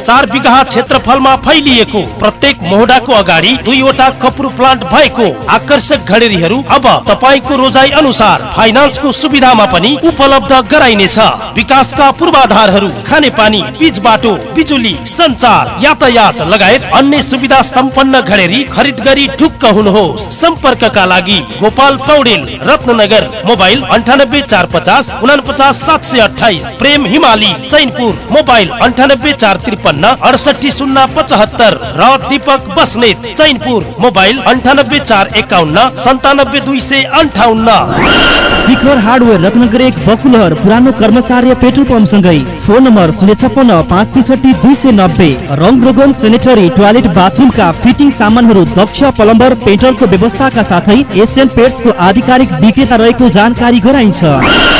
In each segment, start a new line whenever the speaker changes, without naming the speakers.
चार बिघा क्षेत्रफलमा फैलिएको प्रत्येक मोहडाको अगाडि दुईवटा कपुर प्लान्ट भएको आकर्षक घडेरीहरू अब तपाईँको रोजाइ अनुसार फाइनान्सको सुविधामा पनि उपलब्ध गराइनेछ। विकासका पूर्वाधारहरू खाने पानी पिच बाटो बिजुली संचार यातायात लगायत अन्य सुविधा सम्पन्न घडेरी खरिद गरी ढुक्क हुनुहोस्। सम्पर्कका लागि गोपाल पौडेल रत्ननगर मोबाइल अन्ठानब्बे चार पचास उनापचास सात सय अठाइस प्रेम हिमाली चैनपुर मोबाइल अन्ठानब्बे चार त्रिपन्न। अडसठी शून्य पचहत्तर र दीपक बस्नेत चैनपुर मोबाइल अन्ठानब्बे चार एकाउन्न सन्तानब्बे दुई सय अन्ठाउन्न।
शिखर हार्डवेयर रत्नगर एक बकुलहर पुरानो कर्मचार्य पेट्रोल पम्पसँगै। फोन नम्बर शून्य छप्पन्न पाँच त्रिसठी दुई सय नब्बे। रङ रोगन सेनेटरी टोयलेट बाथरुमका फिटिङ सामानहरू दक्ष प्लम्बर पेट्रोलको व्यवस्थाका साथै एसियन पेट्सको आधिकारिक विक्रेता रहेको जानकारी गराइन्छ।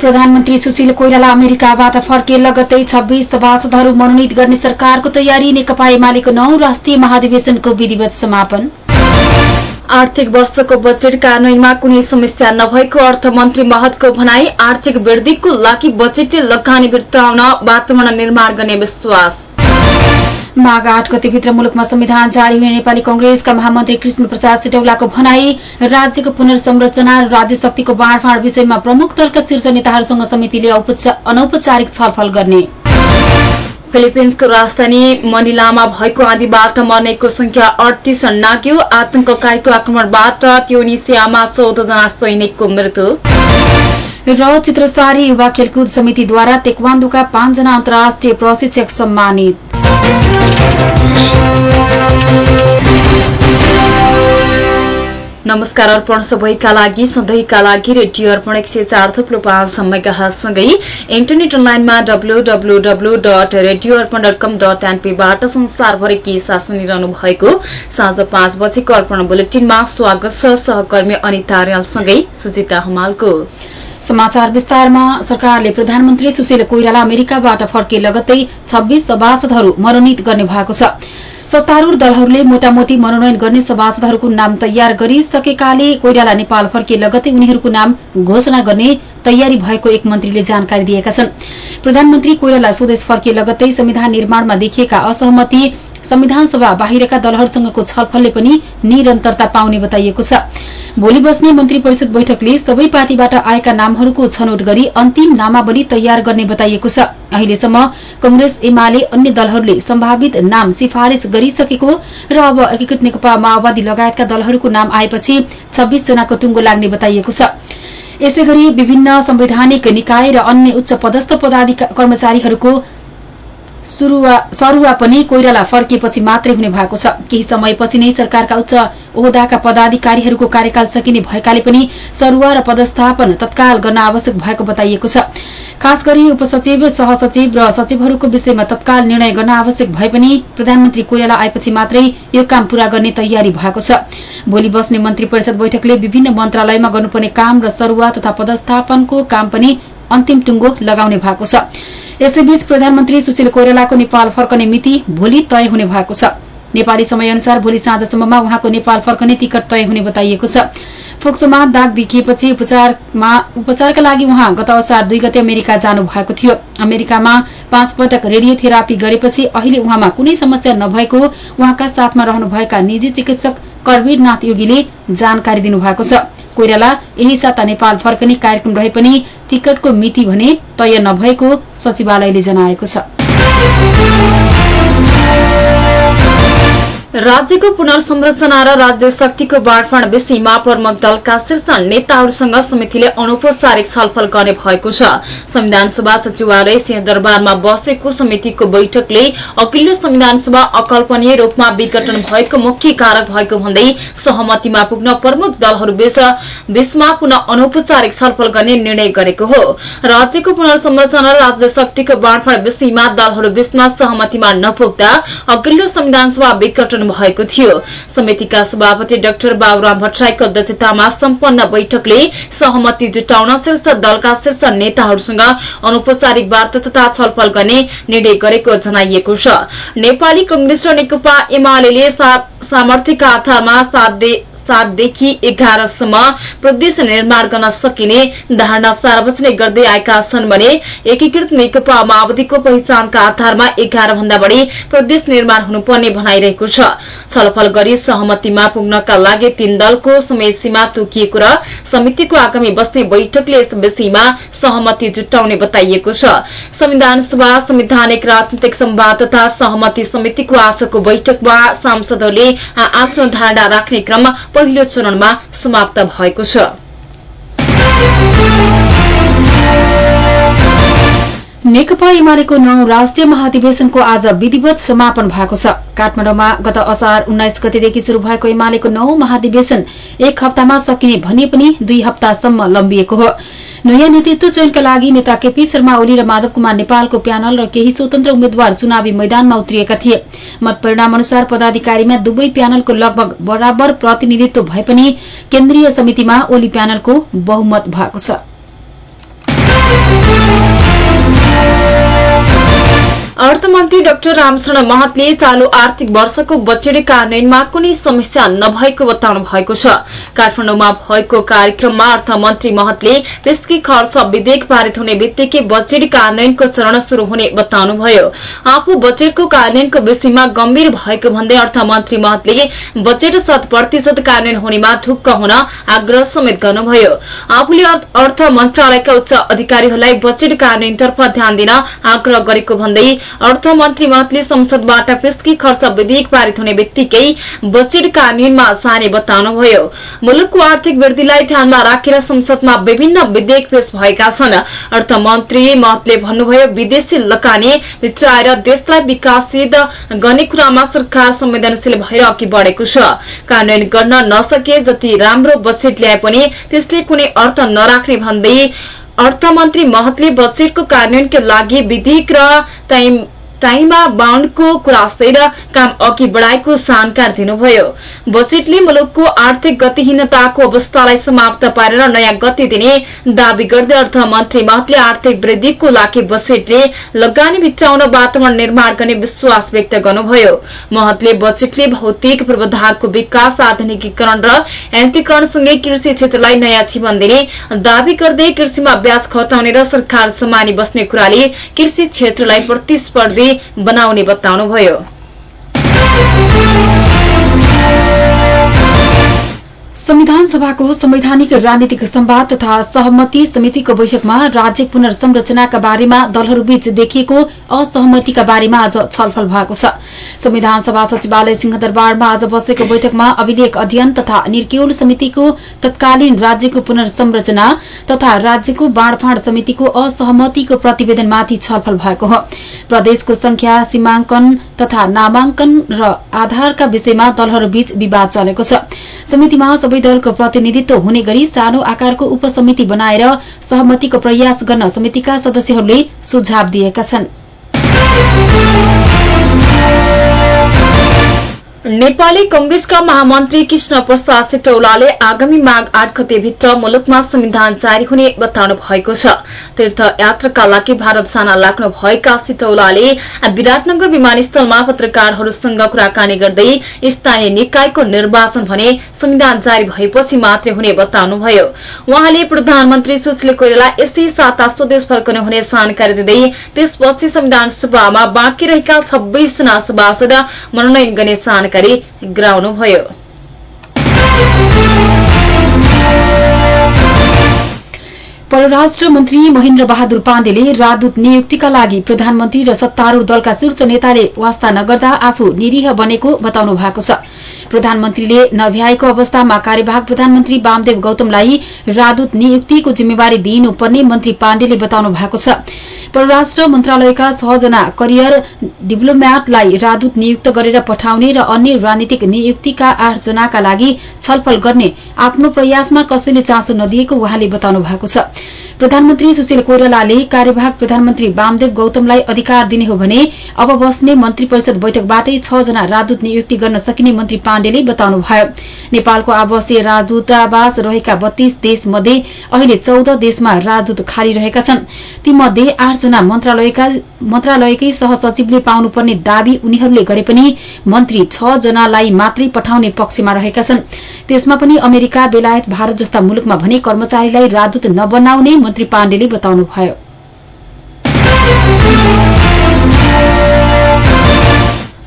प्रधानमन्त्री सुशील कोइराला अमेरिकाबाट फर्के लगतै छब्बीस सभासदहरू मनोनित गर्ने सरकारको तयारी नेकपा एमालेको नौ राष्ट्रिय महाधिवेशनको विधिवत समापन। आर्थिक वर्षको बजेट कार्यान्वयनमा कुनै समस्या नभएको अर्थमन्त्री महतको भनाई आर्थिक वृद्धिको लागि बजेटले लगानी बिर्ताउन वातावरण निर्माण गर्ने विश्वास। माघ आठ गतिभित्र मुलुकमा संविधान जारी हुने नेपाली कंग्रेसका महामन्त्री कृष्ण प्रसाद सिटौलाको भनाई राज्यको पुनर्संरचना र राज्य शक्तिको बाँडफाँड विषयमा प्रमुख दलका शीर्ष नेताहरूसँग समितिले अनौपचारिक छलफल गर्ने। फिलिपिन्सको राजधानी मनिलामा भएको आँधीबाट मर्नेको संख्या अडतिस नाग्यो। आतंककारीको आक्रमणबाट ट्युनिसियामा चौध जना सैनिकको मृत्यु। र चित्रसारी युवा खेलकुद समितिद्वारा तेक्वान्दोका पाँचजना अन्तर्राष्ट्रिय प्रशिक्षक सम्मानित। नमस्कार अर्पण सबैका लागि सधैँका लागि रेडियो अर्पण एक सय चार थुप्रो पाँच मेगासँगै इन्टरनेट अनलाइनमा WWW dot radio Arpan dot com dot एनपीबाट संसारभरि के साथ सुनिरहनु भएको साँझ पाँच बजेको अर्पण बुलेटिनमा स्वागत छ सहकर्मी अनिता रेलसँगै सुजिता हमालको। समाचार विस्तारमा सरकारले प्रधानमन्त्री सुशील कोइराला अमेरिकाबाट फर्के लगत्तै छब्बीस सभासदहरू मनोनित गर्ने भएको छ। सत्तारूढ़ दलहरूले मोटामोटी मनोनयन गर्ने सभासदहरूको नाम तयार गरिसकेकाले कोइराला नेपाल फर्के लगतै उनीहरूको नाम घोषणा गर्ने तयारी भएको एक मन्त्रीले जानकारी दिएका छन्। प्रधानमन्त्री कोइराला स्वदेश फर्के लगत्तै संविधान निर्माणमा देखिएका असहमति संविधान सभा बाहिरका दलहरूसँगको छलफलले पनि निरन्तरता पाउने बताइएको छ। भोलि बस्ने मन्त्री परिषद बैठकले सबै पार्टीबाट आएका नामहरूको छनौट गरी अन्तिम नामावली तयार गर्ने बताइएको छ। अहिलेसम्म कंग्रेस एमाले अन्य दलहरूले सम्भावित नाम सिफारिश गरिसकेको र अब एकीकृत नेकपा माओवादी लगायतका दलहरूको नाम आएपछि छब्बीस जनाको टुङ्गो लाग्ने बताइएको छ। यसै गरी विभिन्न संवैधानिक निकाय र अन्य उच्च पदस्थ कर्मचारीहरूको सरुवा पनि कोइराला फर्किएपछि मात्रै हुने भएको छ। केही समयपछि नै सरकारका उच्च ओहदाका पदाधिकारीहरूको कार्यकाल सकिने भएकाले पनि सरुवा र पदस्थापन तत्काल गर्न आवश्यक भएको बताइएको छ। खास गरी उपसचिव सहसचिव र सचिवहरूको विषयमा तत्काल निर्णय गर्न आवश्यक भए पनि प्रधानमन्त्री कोइराला आएपछि मात्रै यो काम पूरा गर्ने तयारी भएको छ। भोलि बस्ने मन्त्री परिषद बैठकले विभिन्न मन्त्रालयमा गर्नुपर्ने काम र सरुवा तथा पदस्थापनको काम पनि अन्तिम टुङ्गो लगाउने भएको छ। यसैबीच प्रधानमन्त्री सुशील कोइरालाको नेपाल फर्कने मिति भोलि तय हुने भएको छ। नेपाली समयअनुसार भोलि साँझसम्ममा उहाँको नेपाल फर्कने टिकट तय हुने बताइएको छ। फोक्सोमा दाग देखिएपछि उपचारका लागि उहाँ गत असार दुई गते अमेरिका जानु भएको थियो। अमेरिकामा पाँच पटक रेडियोथेरापी गरेपछि अहिले उहाँमा कुनै समस्या नभएको उहाँका साथमा रहनुभएका निजी चिकित्सक करवीरनाथ योगीले जानकारी दिनुभएको छ। कोइराला यही साता नेपाल फर्कने कार्यक्रम रहे पनि टिकटको मिति भने तय नभएको सचिवालयले जनाएको छ।
राज्यको पुनर्संरचना र राज्य शक्तिको बाँडफाँड विषयमा प्रमुख दलका शीर्ष नेताहरूसँग समितिले अनौपचारिक छलफल गर्ने भएको छ। संविधान सभा सचिवालय सिंहदरबारमा बसेको समितिको बैठकले अघिल्लो संविधान सभा अकल्पनीय रूपमा विघटन भएको मुख्य कारक भएको भन्दै सहमतिमा पुग्न प्रमुख दलहरू बीचमा पुनः अनौपचारिक छलफल गर्ने निर्णय गरेको हो। राज्यको पुनर्संरचना र राज्य शक्तिको बाँडफाँड विषयमा दलहरू बीचमा सहमतिमा नपुग्दा अघिल्लो संविधान सभा विघटन भएको थियो। समितिका सभापति डाक्टर बाबुराम भट्टराईको अध्यक्षतामा सम्पन्न बैठकले सहमति जुटाउन शीर्ष दलका शीर्ष नेताहरूसँग अनौपचारिक वार्ता तथा छलफल गर्ने निर्णय गरेको जनाइएको छ। नेपाली कंग्रेस र नेकपा एमाले सामर्थ्यका आधारमा सातदेखि एघारसम्म प्रदेश निर्माण गर्न सकिने धारणा सार्वजनिक गर्दै आएका छन् भने एकीकृत नेकपा माओवादीको पहिचानका आधारमा एघार भन्दा बढ़ी प्रदेश निर्माण हुनुपर्ने भनाइरहेको छलफल गरी सहमतिमा पुग्नका लागि तीन दलको समय सीमा तोकिएको र समितिको आगामी बस्ने बैठकले यस विषयमा सहमति जुटाउने बताइएको छ। संविधान सभा संवैधानिक राजनीतिक संवाद तथा सहमति समितिको आजको बैठकमा सांसदहरूले आफ्नो धारणा राख्ने क्रम पहिलो चरणमा समाप्त भएको छ।
नेकपा एमालेको नौ राष्ट्रिय महाधिवेशनको आज विधिवत समापन भएको छ। काठमाडौँमा गत असार उन्नाइस गतेदेखि शुरू भएको एमालेको नौ महाधिवेशन एक हप्तामा सकिने भने पनि दुई हप्तासम्म लम्बिएको हो। नयाँ नेतृत्व चयनका लागि नेता केपी शर्मा ओली र माधव कुमार नेपालको प्यानल र केही स्वतन्त्र उम्मेद्वार चुनावी मैदानमा उत्रिएका थिए। मतपरिणाम अनुसार पदाधिकारीमा दुवै प्यानलको लगभग बराबर प्रतिनिधित्व भए पनि केन्द्रीय समितिमा ओली प्यानलको बहुमत भएको छ।
अर्थमन्त्री डाक्टर रामचरण महतले चालू आर्थिक वर्षको बजेट कार्यान्वयनमा कुनै समस्या नभएको बताउनु भएको छ। काठमाडौँमा भएको कार्यक्रममा अर्थमन्त्री महतले पेस्की खर्च विधेयक पारित हुने बित्तिकै बजेट कार्यान्वयनको चरण शुरू हुने बताउनुभयो। आफू बजेटको कार्यान्वयनको विषयमा गम्भीर भएको भन्दै अर्थमन्त्री महतले बजेट शत प्रतिशत कार्यान्वयन हुनेमा ढुक्क हुन आग्रह समेत गर्नुभयो। आफूले अर्थ मन्त्रालयका उच्च अधिकारीहरूलाई बजेट कार्यान्वयनतर्फ ध्यान दिन आग्रह गरेको भन्दै अर्थमन्त्री महतले संसदबाट पेस्की खर्च विधेयक पारित हुने बित्तिकै बजेट कार्यान्वयनमा जाने बताउनुभयो। मुलुकको आर्थिक वृद्धिलाई ध्यानमा राखेर संसदमा विभिन्न विधेयक पेश भएका छन्। अर्थमन्त्री महतले भन्नुभयो विदेशी लगानी भित्र आएर देशलाई विकासित गर्ने कुरामा सरकार संवेदनशील भएर अघि बढ़ेको छ। कार्यान्वयन गर्न नसके जति राम्रो बजेट ल्याए पनि त्यसले कुनै अर्थ नराख्ने भन्दै अर्थमन्त्री महतले बजेटको कार्यान्वयनका लागि विधेयक र टाइमा बााउण्डको कुरासहित काम अघि बढ़ाएको जानकारी दिनुभयो। बजेटले मुलुकको आर्थिक गतिहीनताको अवस्थालाई समाप्त पारेर नयाँ गति दिने दावी गर्दै अर्थमन्त्री महतले आर्थिक वृद्धिको लागि बजेटले लगानी भित्राउन वातावरण निर्माण गर्ने विश्वास व्यक्त गर्नुभयो। महतले बजेटले भौतिक पूर्वाधारको विकास आधुनिकीकरण र यन्त्रीकरणसँगै कृषि क्षेत्रलाई नयाँ जीवन दिने दावी गर्दै कृषिमा ब्याज घटाउने र सरकार समानी बस्ने कुराले कृषि क्षेत्रलाई प्रतिस्पर्धी बनाउने बताउनुभयो।
संविधान सभाको संवैधानिक राजनीतिक संवाद तथा सहमति समितिको बैठकमा राज्य पुनर्संरचनाका बारेमा दलहरूबीच देखिएको असहमतिका बारेमा आज छलफल भएको छ। संविधान सभा सचिवालय सिंहदरबारमा आज बसेको बैठकमा अभिलेख अध्ययन तथा निर्क्यौल समितिको तत्कालीन राज्यको पुनर्संरचना तथा राज्यको बाँडफाँड समितिको असहमतिको प्रतिवेदनमाथि छलफल भएको हो। प्रदेशको संख्या सीमाङ्कन तथा नामाङ्कन र आधारका विषयमा दलहरूबीच विवाद चलेको छ। समितिमा सबै दलको प्रतिनिधित्व हुने गरी सानो आकारको उपसमिति बनाएर सहमतिको प्रयास गर्न समितिका सदस्यहरूले सुझाव दिएका छन्।
नेपाली कंग्रेसका महामन्त्री कृष्ण प्रसाद सिटौलाले आगामी माघ आठ गतेभित्र मुलुकमा संविधान जारी हुने बताउनु भएको छ। तीर्थयात्राका लागि भारत जान लाग्नु भएका सिटौलाले विराटनगर विमानस्थलमा पत्रकारहरूसँग कुराकानी गर्दै स्थानीय निकायको निर्वाचन भने संविधान जारी भएपछि मात्रै हुने बताउनुभयो। उहाँले प्रधानमन्त्री सुशील कोइराला यसै साता स्वदेश फर्कने हुने जानकारी दिँदै त्यसपछि संविधान सभामा बाँकी रहेका छब्बीसजना सभासद मनोनयन गर्ने जानकारी जानकारी गराउनुभयो
परराष्ट्र मन्त्री महेन्द्र बहादुर पाण्डेले राजदूत नियुक्तिका लागि प्रधानमन्त्री र सत्तारूढ़ दलका शीर्ष नेताले वास्ता नगर्दा आफू निरीह बनेको बताउनु भएको छ। प्रधानमन्त्रीले नभ्याएको अवस्थामा कार्यवाहक प्रधानमन्त्री वामदेव गौतमलाई राजदूत नियुक्तिको जिम्मेवारी दिइनुपर्ने मन्त्री पाण्डेले बताउनु भएको छ। परराष्ट्र मन्त्रालयका छजना करियर डिप्लोम्याटलाई राजदूत नियुक्त गरेर पठाउने र अन्य राजनीतिक नियुक्तिका आठ जनाका लागि छलफल गर्ने आफ्नो प्रयासमा कसैले चासो नदिएको उहाँले बताउनु भएको छ। प्रधानमन्त्री सुशील कोइरालाले कार्यवाहक प्रधानमन्त्री वामदेव गौतमलाई अधिकार दिने हो भने अब बस्ने मन्त्री परिषद बैठकबाटै छ जना राजदूत नियुक्ति गर्न सकिने मन्त्री पाण्डेले बताउनुभयो। नेपालको आवासीय राजदूतावास रहेका बत्तीस देश मध्ये अहिले चौध देशमा राजदूत खाली रहेका छन्। तीमध्ये आठजना मन्त्रालयकै सहसचिवले पाउनुपर्ने दावी उनीहरूले गरे पनि मन्त्री छ जनालाई मात्रै पठाउने पक्षमा रहेका छन्। त्यसमा पनि अमेरिका बेलायत भारत जस्ता मुलुकमा भने कर्मचारीलाई राजदूत नबनाउने मन्त्री पाण्डेले बताउनुभयो।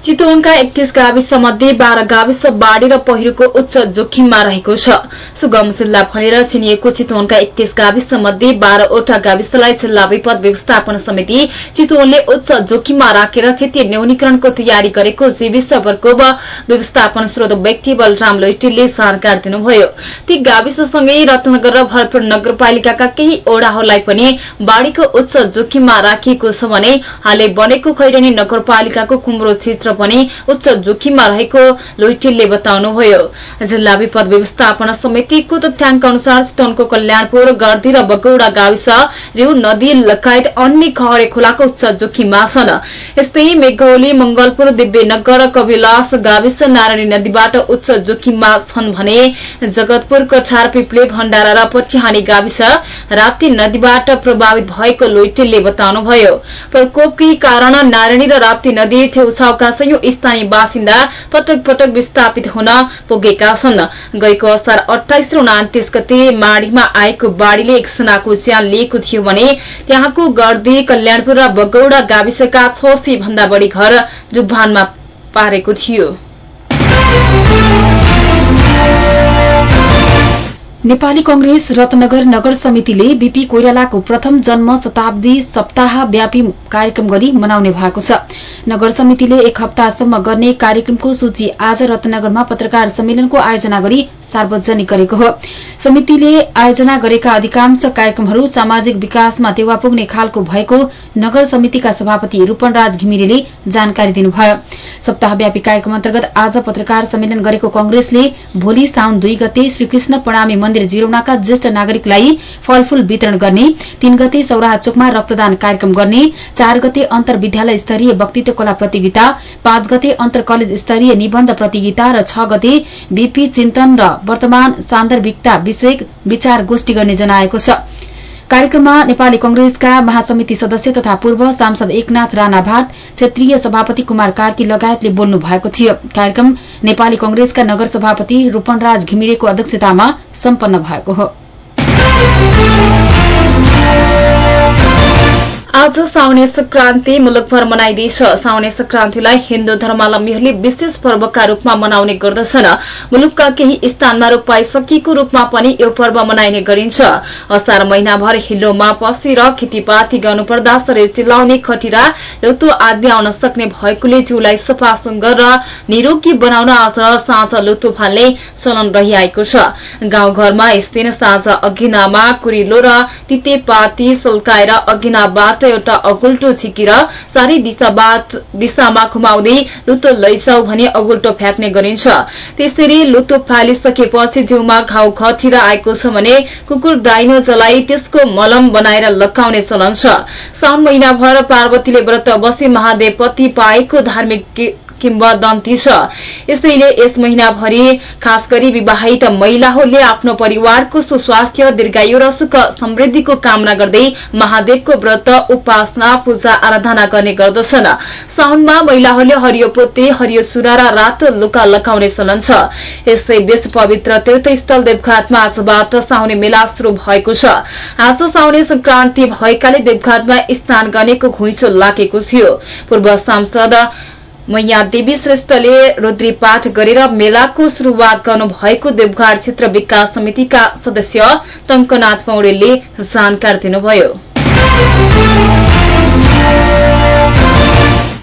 चितवनका एकतीस गाविस मध्ये बाह्र गाविस बाढ़ी र पहिरोको उच्च जोखिममा रहेको छ। सुगम जिल्ला भनेर चिनिएको चितवनका एकतीस गाविस मध्ये बाह्रवटा गाविसलाई जिल्ला विपद व्यवस्थापन समिति चितवनले उच्च जोखिममा राखेर क्षेत्रीय न्यूनीकरणको तयारी गरेको जीविस प्रकोप व्यवस्थापन स्रोत व्यक्ति बलराम लोइटेलले जानकारी दिनुभयो। ती गाविससँगै रत्नगर र भरतपुर नगरपालिकाका केही ओड़ाहरूलाई पनि बाढ़ीको उच्च जोखिममा राखिएको छ भने हालै बनेको खैरनी नगरपालिकाको कुम्रो क्षेत्र पनि उच्च जोखिममा रहेको लोइटेलले बताउनुभयो। जिल्ला विपद व्यवस्थापन समितिको तथ्याङ्क अनुसार चितवनको कल्याणपुर गर्दी र बगौड़ा गाविस रिउ नदी लगायत अन्य खहरे खोलाको उच्च जोखिममा छन्। यस्तै मेघौली मंगलपुर दिव्यनगर कविलास गाविस नारायणी नदीबाट उच्च जोखिममा छन् भने जगतपुरको छारपिप्ले भण्डारा र पटिहानी गाविस राप्ती नदीबाट प्रभावित भएको लोइटेलले बताउनुभयो। प्रकोपकै कारण नारायणी र राप्ती नदी छेउछाउका सयौं स्थानीय बासिन्दा पटक पटक विस्थापित हुन पुगेका छन्। गएको असार अठाइस र उनातिस गते माडीमा आएको बाढ़ीले एकजनाको ज्यान लिएको थियो भने त्यहाँको गर्दी कल्याणपुर र बगौड़ा गाविसका छ भन्दा बढ़ी घर जुभानमा पारेको थियो।
नेपाली कंग्रेस रत्नगर नगर समितिले बीपी कोइरालाको प्रथम जन्म शताब्दी सप्ताहव्यापी कार्यक्रम गरी मनाउने भएको छ। नगर समितिले एक हप्तासम्म गर्ने कार्यक्रमको सूची आज रत्नगरमा पत्रकार सम्मेलनको आयोजना गरी सार्वजनिक गरेको हो। समितिले आयोजना गरेका अधिकांश कार्यक्रमहरू सामाजिक विकासमा टेवा पुग्ने खालको भएको नगर समितिका सभापति रूपनराज घिमिरेले जानकारी दिनुभयो। सप्ताहव्यापी कार्यक्रम अन्तर्गत आज पत्रकार सम्मेलन गरेको कंग्रेसले भोलि साउन दुई गते श्रीकृष्ण प्रणामी मन्दिर जिरोनाका ज्येष्ठ नागरिकलाई फलफूल वितरण गर्ने तीन गते सौराहा चोकमा रक्तदान कार्यक्रम गर्ने चार गते अन्तर विद्यालय स्तरीय वक्तित्व कला प्रतियोगिता पाँच गते अन्तर कलेज स्तरीय निबन्ध प्रतियोगिता र छ गते बीपी चिन्तन र वर्तमान सान्दर्भिकता विषय विचार गोष्ठी गर्ने जनाएको छ। कार्यक्रममा नेपाली कंग्रेसका महासमिति सदस्य तथा पूर्व सांसद एकनाथ राणा भाट क्षेत्रीय सभापति कुमार कार्की लगायतले बोल्नु भएको थियो। कार्यक्रम नेपाली कंग्रेसका नगर सभापति रूपनराज घिमिरेको अध्यक्षतामा सम्पन्न भएको हो।
आज साउने संक्रान्ति मुलुकभर मनाइँदैछ। साउने संक्रान्तिलाई हिन्दू धर्मावलम्बीहरूले विशेष पर्वका रूपमा मनाउने गर्दछन्। मुलुकका केही स्थानमा रोपाइसकिएको रूपमा पनि यो पर्व मनाइने गरिन्छ। असार महिनाभर हिल्लोमा पसेर खेतीपाती गर्नुपर्दा शरीर चिल्लाउने खटिरा लौतो आदि आउन सक्ने भएकोले जिउलाई सफा सुङ्गर र निरोगी बनाउन आज साँझ लुतो फाल्ने चलन रहिआएको छ। गाउँघरमा यस दिन साँझ अघिनामा कुरिलो र तितेपाती सल्काएर अघिनाबाट एउटा अगुल्टो झिकेर चारै दिशामा घुमाउँदै लुतो लैजाऊ भने अगुल्टो फ्याँक्ने गरिन्छ। त्यसरी लुतो फालिसकेपछि जिउमा घाउ खटिरा आएको छ भने कुकुर दाइनो जलाई त्यसको मलम बनाएर लगाउने चलन छ। साउन महिनाभर पार्वतीले व्रत बसी महादेव पति पाएको धार्मिक किम्बदन्ती छ। यसैले यस महिनाभरि खास गरी विवाहित महिलाहरूले आफ्नो परिवारको सुस्वास्थ्य दीर्घायु र सुख समृद्धिको कामना गर्दै महादेवको व्रत उपासना पूजा आराधना गर्ने गर्दछन्। साउनमा महिलाहरूले हरियो पोते हरियो चुरा र रातो लुका लगाउने चलन छ। यसै बीच पवित्र तीर्थस्थल देवघाटमा आजबाट साउने मेला शुरू भएको छ। आज साउने संक्रान्ति भएकाले देवघाटमा स्नान गर्नेको घुइँचो लागेको थियो। पूर्व सांसद मैया देवी श्रेष्ठले रुद्रीपाठ गरेर मेलाको शुरूआत गर्नुभएको देवघाट क्षेत्र विकास समितिका सदस्य टंकनाथ पौडेलले जानकारी दिनुभयो।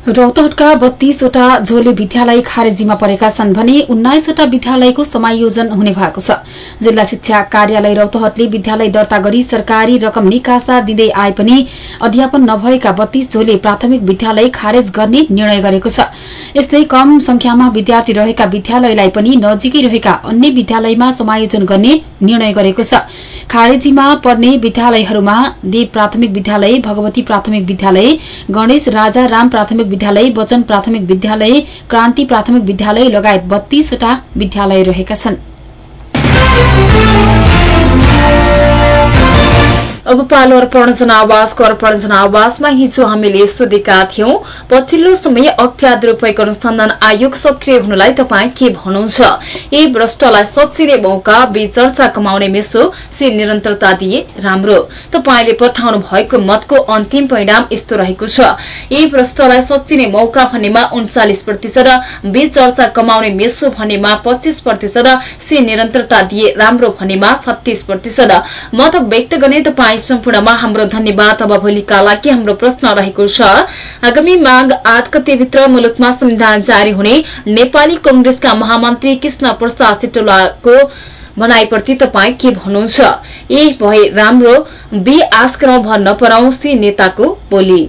रौतहटका बत्तीसवटा झोले विद्यालय खारेजीमा परेका छन् भने उन्नाइसवटा विद्यालयको समायोजन हुने भएको छ। जिल्ला शिक्षा कार्यालय रौतहटले विद्यालय दर्ता गरी सरकारी रकम निकासा दिँदै आए पनि अध्यापन नभएका बत्तीस झोले प्राथमिक विद्यालय खारेज गर्ने निर्णय गरेको छ। यस्तै कम संख्यामा विद्यार्थी रहेका विद्यालयलाई पनि नजिकै रहेका अन्य विद्यालयमा समायोजन गर्ने निर्णय गरेको छ। खारेजीमा पर्ने विद्यालयहरूमा देव प्राथमिक विद्यालय भगवती प्राथमिक विद्यालय गणेश राजा राम प्राथमिक विद्यालय वचन प्राथमिक विद्यालय क्रान्ति प्राथमिक विद्यालय लगायत बत्तीसवटा विद्यालय रहेका छन्।
अब पालो अर्पण जनावासको अर्पण जनावासमा हिजो हामीले सोधेका थियौं पछिल्लो समय अख्यात रूपैको अनुसन्धान आयोग सक्रिय हुनलाई तपाईँ के भन्नुहुन्छ? यी भ्रष्टलाई सचिने मौका विचर्चा कमाउने मेसो से निरन्तरता दिए राम्रो। तपाईँले पठाउनु भएको मतको अन्तिम परिणाम यस्तो रहेको छ। यी भ्रष्टलाई सचिने मौका भन्नेमा उन्चालिस प्रतिशत विचर्चा कमाउने मेसो भन्नेमा पच्चीस प्रतिशत से निरन्तरता दिए राम्रो भन्नेमा छत्तीस प्रतिशत। मत व्यक्त गर्ने तपाईँ सम्पूर्णमा हाम्रो धन्यवाद। अब भोलिका लागि हाम्रो प्रश्न रहेको छ। आगामी माघ आठ गतेभित्र मुलुकमा संविधान जारी हुने नेपाली कंग्रेसका महामन्त्री कृष्ण प्रसाद सिटोलाको भनाइप्रति तपाईँ के भन्नुहुन्छ? ए भए राम्रो बी आस्क्रम भन्न पराउ सी नेताको बोली।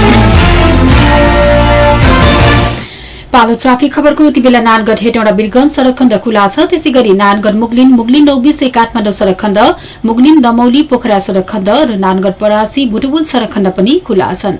पालो ट्राफिक खबरको यति बेला नानगढ हेटौँडा बिरगंज सड़क खण्ड खुला छ। त्यसै गरी नानगढ मुगलिन मुगलिन नौबिसे काठमाडौँ सड़क खण्ड मुगलिन दमौली पोखरा सड़क खण्ड र नानगढ परासी बुटुबुल सड़क खण्ड पनि खुला छन्।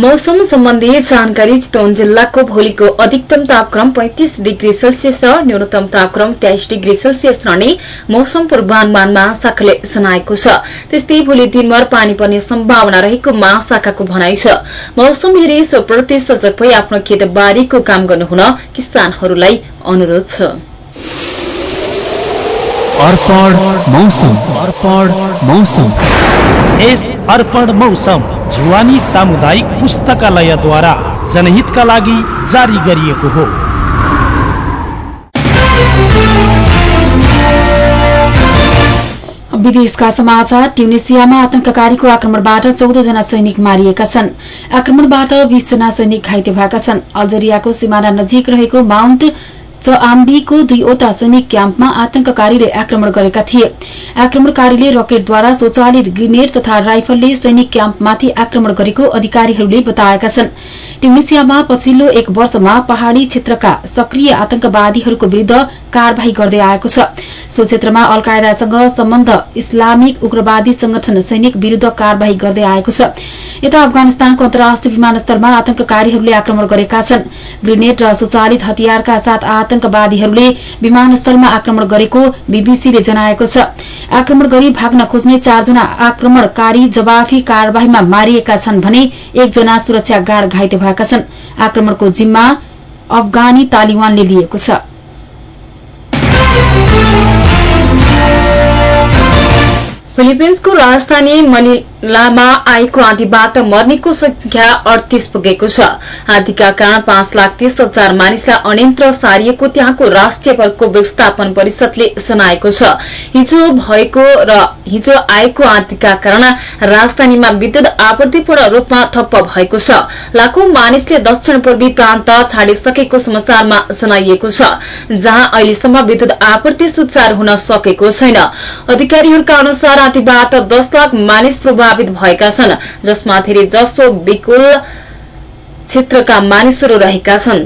मौसम सम्बन्धी जानकारी चितवन जिल्लाको भोलिको अधिकतम तापक्रम पैंतिस डिग्री सेल्सियस र न्यूनतम तापक्रम तेइस डिग्री सेल्सियस रहने मौसम पूर्वानुमान महाशाखाले जनाएको छ। त्यस्तै भोलि दिनभर पानी पर्ने सम्भावना रहेको महाशाखाको भनाइ छ। मौसम हेरी सोप्रति सजग भई आफ्नो खेतबारीको काम गर्नुहुन किसानहरूलाई अनुरोध छ।
अर्पण मौसम। अर्पण मौसम।
यस अर्पण मौसम जुवानी सामुदायिक पुस्तकालयद्वारा जनहितका लागि जारी गरिएको हो।
विदेशका समाचार ट्युनिसियामा आतंककारीको आक्रमणबाट चौध जना सैनिक मारिएका छन्। आक्रमणबाट बीस जना सैनिक घाइते भएका छन्। अल्जेरियाको सिमाना नजिक रहेको माउन्ट चआम्बीको दुईवटा सैनिक क्याम्पमा आतंककारीले आक्रमण गरेका थिए। आक्रमणकारीले रकेटद्वारा स्वचालित ग्रेनेड तथा राइफलले सैनिक क्याम्पमाथि आक्रमण गरेको अधिकारीहरूले बताएका छन्। ट्युनिसियामा पछिल्लो एक वर्षमा पहाड़ी क्षेत्रका सक्रिय आतंकवादीहरूको विरूद्ध कार्यवाही गर्दै आएको छ। सो क्षेत्रमा अल कायदासँग सम्बन्ध इस्लामिक उग्रवादी संगठन सैनिक विरूद्ध कार्यवाही गर्दै आएको छ। यता अफगानिस्तानको अन्तर्राष्ट्रिय विमानस्थलमा आतंककारीहरूले आक्रमण गरेका छन्। ग्रेनेड र स्वचालित हतियारका साथ आतंकवादीहरूले विमानस्थलमा आक्रमण गरेको बीबीसीले जनाएको छ। आक्रमण गरी भाग्न खोज्ने चारजना आक्रमणकारी जवाफी कार्यवाहीमा मारिएका छन् भने एकजना सुरक्षा गार्ड घाइते भएका छन्। आक्रमणको जिम्मा अफगानी तालिबानले लिएको छ।
फिलिपिन्सको राजधानी मनिलामा आएको आँधीबाट मर्नेको संख्या अडतिस पुगेको छ। आँधीका कारण पाँच लाख तीस हजार मानिसलाई अनियन्त्र सारिएको त्यहाँको राष्ट्रिय प्रकोप व्यवस्थापन परिषदले जनाएको छ। हिजो भएको र हिजो आएको आँधीका कारण राजधानीमा विद्युत आपूर्ति पूर्ण रूपमा ठप्प भएको छ। लाखौं मानिसले दक्षिण पूर्वी प्रान्त छाडिसकेको समाचारमा जनाइएको छ जहाँ अहिलेसम्म विद्युत आपूर्ति सुचारू हुन सकेको छैन। अधिकारीहरूका अनुसार आँधीबाट दस लाख मानिस प्रभावित भएका छन् जसमा धेरै जसो विकुल क्षेत्रका मानिसहरू रहेका छन्।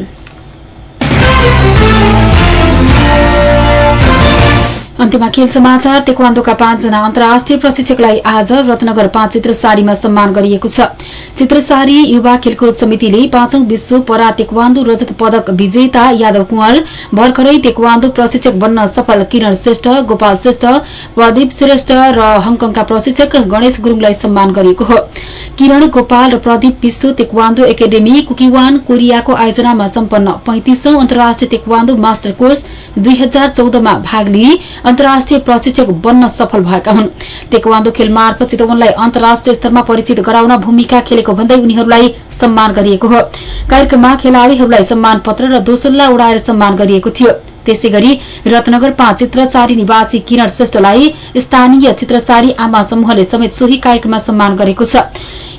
अन्त्यमा खेल समाचार तेक्वान्दोका पाँचजना अन्तर्राष्ट्रिय प्रशिक्षकलाई आज रत्नगर पाँच चित्रसारीमा सम्मान गरिएको छ। चित्रसारी युवा खेलकुद समितिले पाँचौं विश्व परा तेक्वान्दो रजत पदक विजेता यादव कुंवर भर्खरै तेक्वान्दो प्रशिक्षक बन्न सफल किरण श्रेष्ठ गोपाल श्रेष्ठ प्रदीप श्रेष्ठ र हङकङका प्रशिक्षक गणेश गुरूङलाई सम्मान गरिएको हो। किरण गोपाल र प्रदीप विश्व तेक्वान्दो एकाडेमी कुकिवान कोरियाको आयोजनामा सम्पन्न पैंतिसौं अन्तर्राष्ट्रिय तेक्वान्दो मास्टर कोर्स दुई हजार चौधमा भाग लिई अन्तर्राष्ट्रिय प्रशिक्षक बन्न सफल भएका हुन्। तेक्वान्दो खेल मार्फत चितवनलाई अन्तर्राष्ट्रिय स्तरमा परिचित गराउन भूमिका खेलेको भन्दै उनीहरूलाई सम्मान गरिएको हो। कार्यक्रममा खेलाड़ीहरूलाई सम्मान पत्र र दोसल्ला उडाएर सम्मान गरिएको थियो। त्यसै गरी रत्नगर पाँच चित्रसारी निवासी किरण श्रेष्ठलाई स्थानीय चित्रसारी आमा समूहले समेत सोही कार्यक्रममा सम्मान गरेको छ।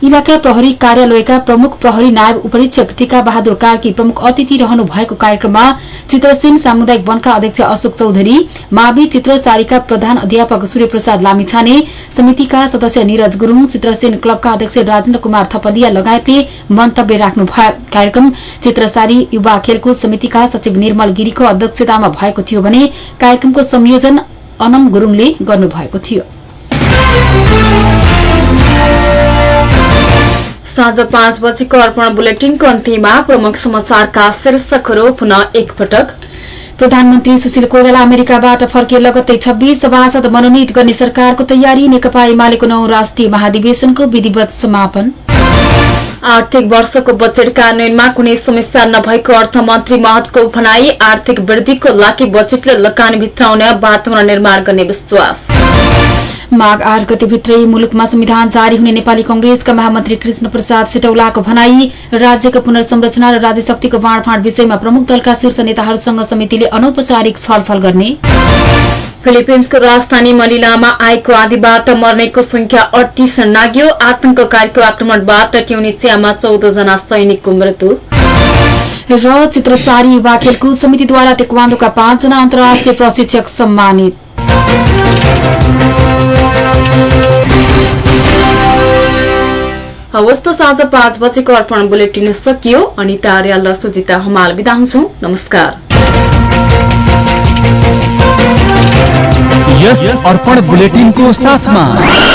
इलाका प्रहरी कार्यालयका प्रमुख प्रहरी नायब उपरीक्षक टीका बहादुर कार्की प्रमुख अतिथि रहनु भएको कार्यक्रममा चित्रसेन सामुदायिक वनका अध्यक्ष अशोक चौधरी मावि चित्रसारीका प्रधान अध्यापक सूर्यप्रसाद लामिछाने समितिका सदस्य निरज गुरूङ चित्रसेन क्लबका अध्यक्ष राजेन्द्र कुमार थपलिया लगायतले मन्तव्य राख्नु भयो कार्यक्रम चित्रसारी युवा खेलकुद समितिका सचिव निर्मल गिरीको अध्यक्षतामा भएको थियो भने कार्यक्रमको संयोजन अनम गुरूङले गर्नुभएको थियो।
साँझ पाँच बजेको अर्पण बुलेटिनको अन्त्यमा प्रमुख समाचारका शीर्षकहरू पुनः एकपटक।
प्रधानमन्त्री सुशील कोइराला अमेरिकाबाट फर्किए लगत्तै छब्बीस सभासद मनोनित गर्ने सरकारको तयारी नेकपा एमालेको नौ राष्ट्रिय महाधिवेशनको विधिवत समापन।
आर्थिक वर्षको बजेट कार्यान्वयनमा कुनै समस्या नभएको अर्थमन्त्री महतको भनाई आर्थिक वृद्धिको लागि बजेटले लगानी भित्राउने वातावरण निर्माण गर्ने विश्वास।
माघ आठ गतिभित्रै मुलुकमा संविधान जारी हुने नेपाली कंग्रेसका महामन्त्री कृष्ण प्रसाद सिटौलाको भनाई राज्यको पुनर्संरचना र राज्य शक्तिको बाँडफाँड विषयमा प्रमुख दलका शीर्ष नेताहरूसँग समितिले अनौपचारिक छलफल गर्ने।
फिलिपिन्सको राजधानी मनिलामा आएको आँधीबाट मर्नेको संख्या अडतिस नाग्यो आतंककारीको आक्रमणबाट ट्युनिसियामा चौध जना सैनिकको मृत्यु।
र चित्रसारी युवा खेलकुद समितिद्वारा तेक्वान्दोका पाँचजना अन्तर्राष्ट्रिय प्रशिक्षक सम्मानित।
हवस् त साँझ पाँच बजेको अर्पण बुलेटिन सकियो। अनिता आर्याल र सुजिता हमाल बिदा हुन्छौ। नमस्कार।
यस अर्पण बुलेटिन को साथ साथमा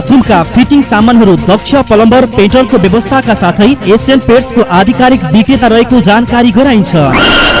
बाथरुमका फिटिङ सामानहरू दक्ष प्लम्बर पेट्रोलको व्यवस्थाका साथै एसियन पेट्सको आधिकारिक विक्रेता रहेको जानकारी गराइन्छ।